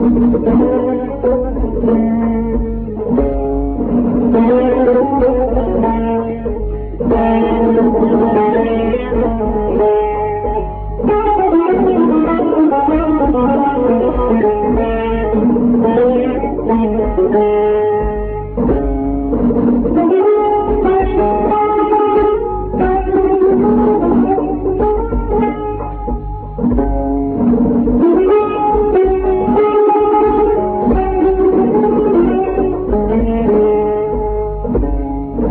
Thank you.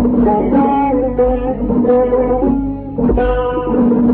Thank you.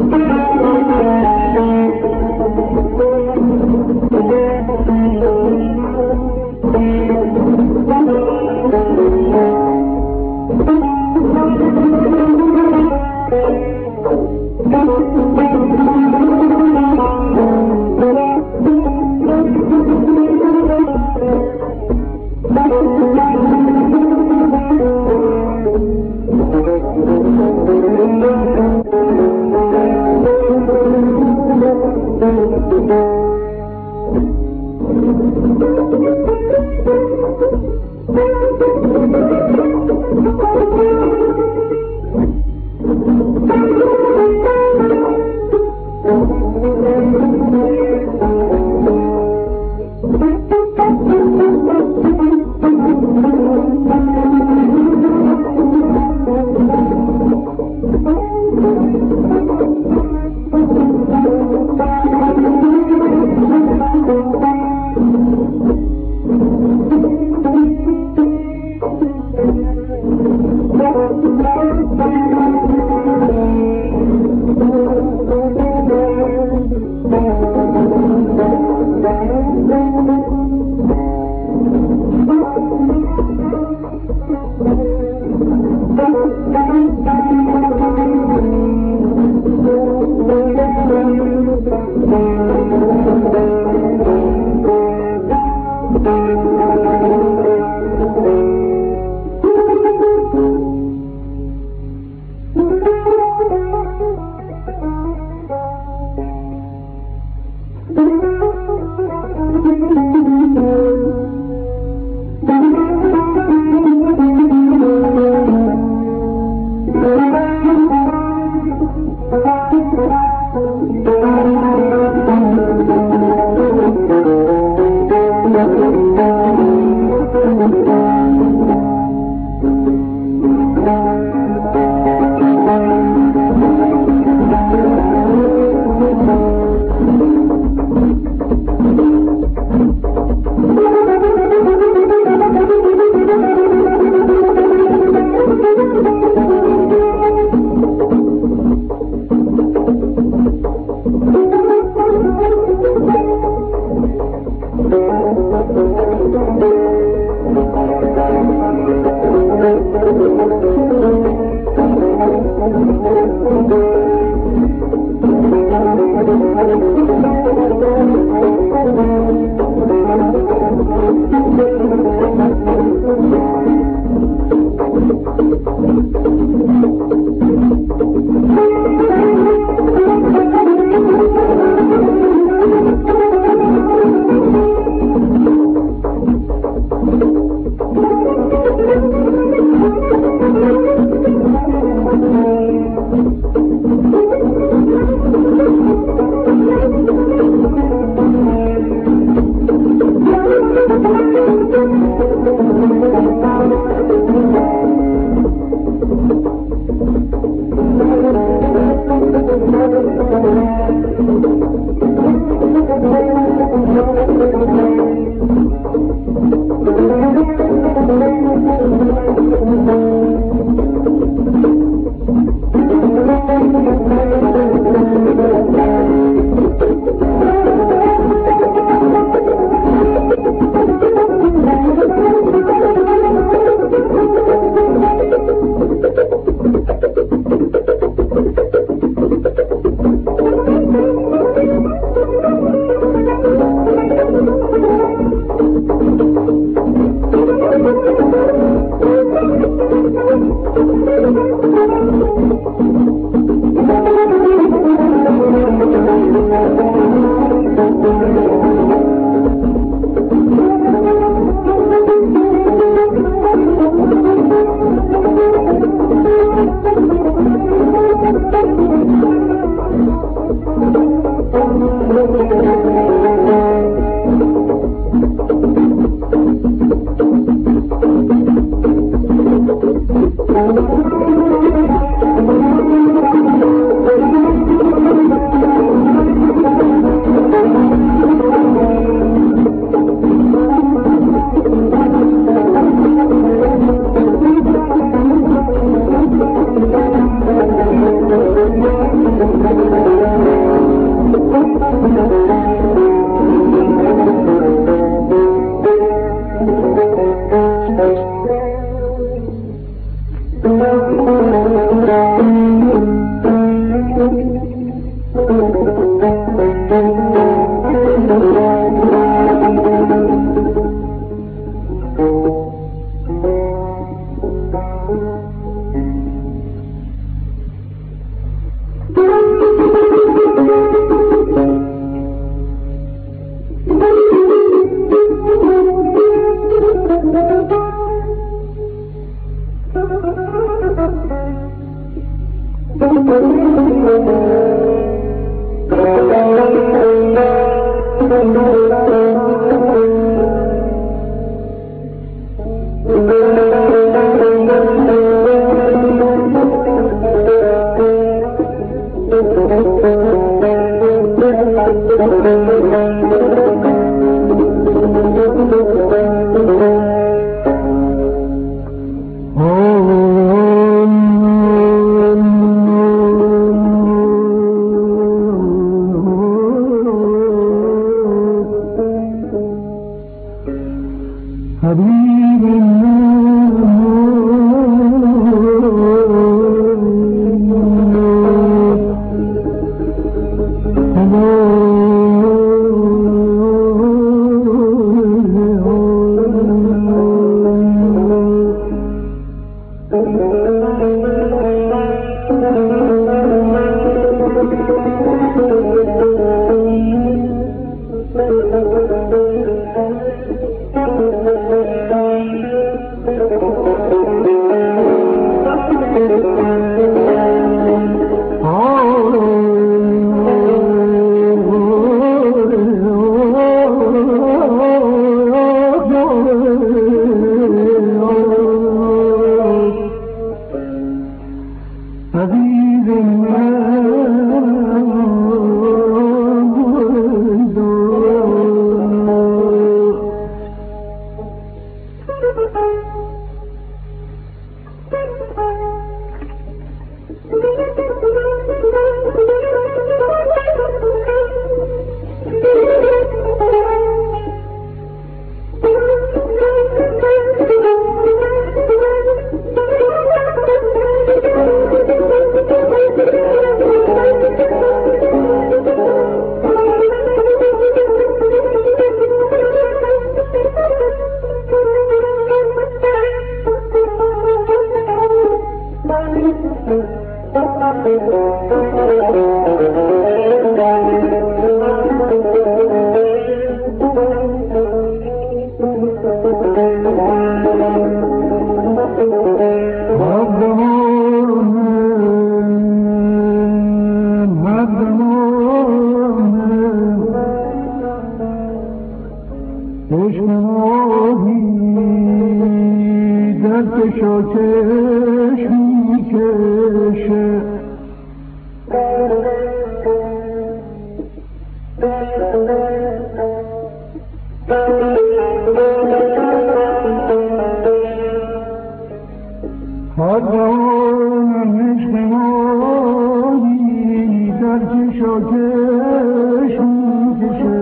آتش می‌کشه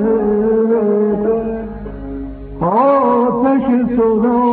آتش سودا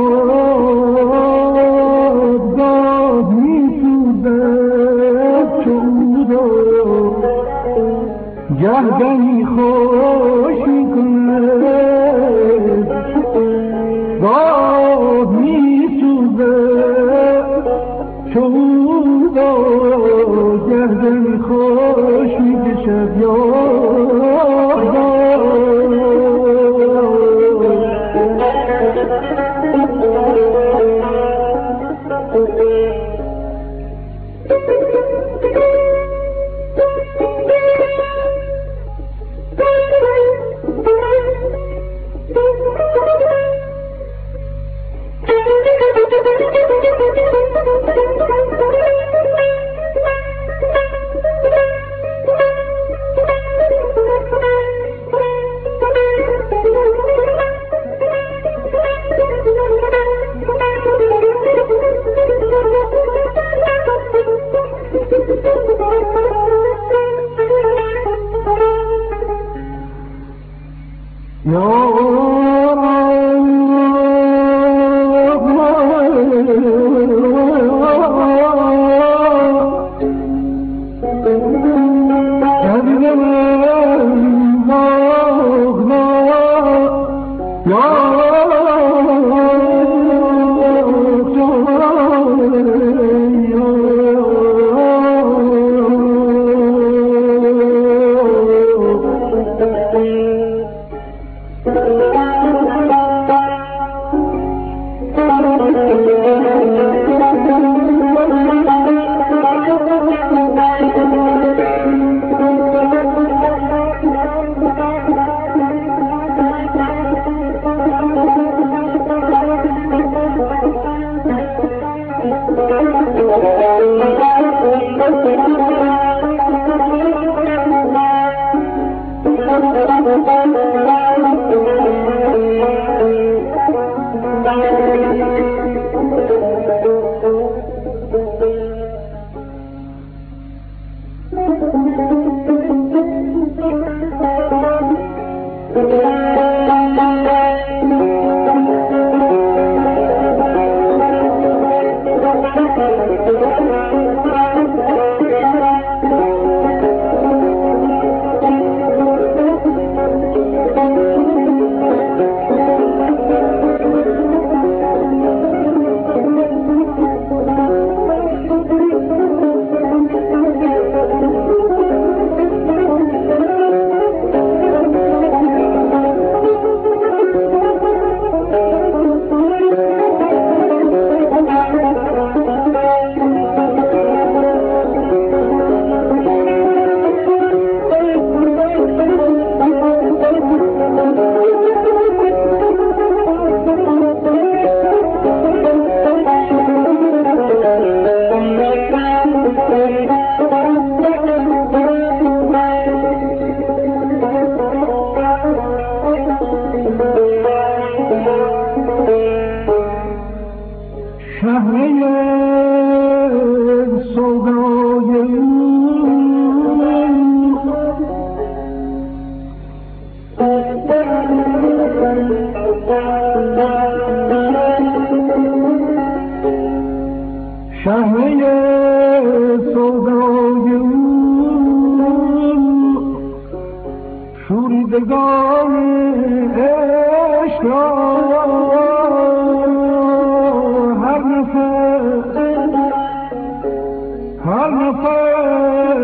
ہوں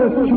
Jesus